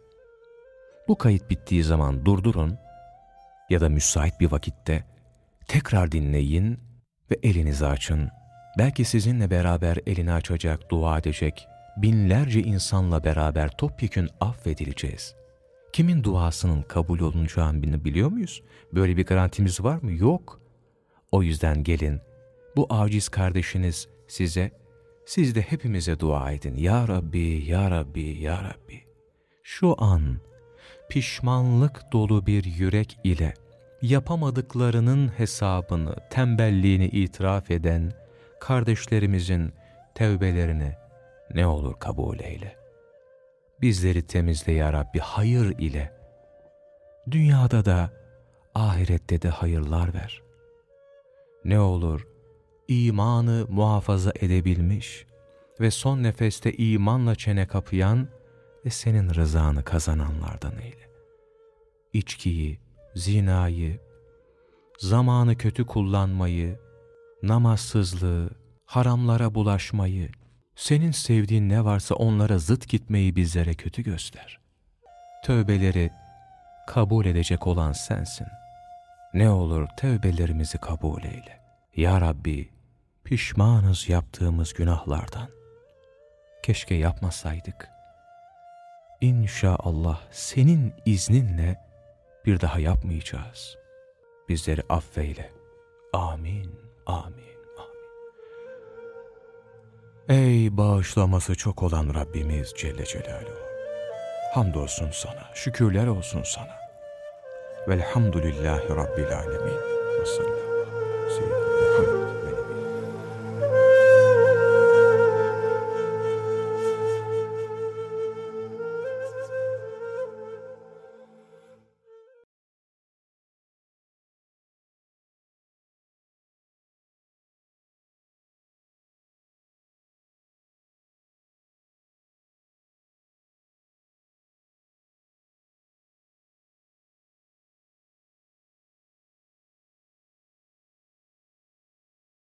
A: Bu kayıt bittiği zaman durdurun ya da müsait bir vakitte tekrar dinleyin ve elinizi açın. Belki sizinle beraber elini açacak, dua edecek binlerce insanla beraber topyekün affedileceğiz. Kimin duasının kabul olunacağını biliyor muyuz? Böyle bir garantimiz var mı? Yok. O yüzden gelin, bu aciz kardeşiniz size, siz de hepimize dua edin. Ya Rabbi, Ya Rabbi, Ya Rabbi. Şu an pişmanlık dolu bir yürek ile yapamadıklarının hesabını, tembelliğini itiraf eden kardeşlerimizin tevbelerini ne olur kabul eyle. Bizleri temizle ya Rabbi hayır ile. Dünyada da ahirette de hayırlar ver. Ne olur imanı muhafaza edebilmiş ve son nefeste imanla çene kapıyan ve senin rızanı kazananlardan eyle. İçkiyi, zinayı, zamanı kötü kullanmayı, namazsızlığı, haramlara bulaşmayı, senin sevdiğin ne varsa onlara zıt gitmeyi bizlere kötü göster. Tövbeleri kabul edecek olan sensin. Ne olur tövbelerimizi kabul eyle. Ya Rabbi, pişmanız yaptığımız günahlardan. Keşke yapmasaydık. İnşallah senin izninle bir daha yapmayacağız. Bizleri affeyle. Amin, amin. Ey bağışlaması çok olan Rabbimiz Celle Celaluhu. Hamdolsun sana, şükürler olsun sana. Velhamdülillahi Rabbil Alemin. Ve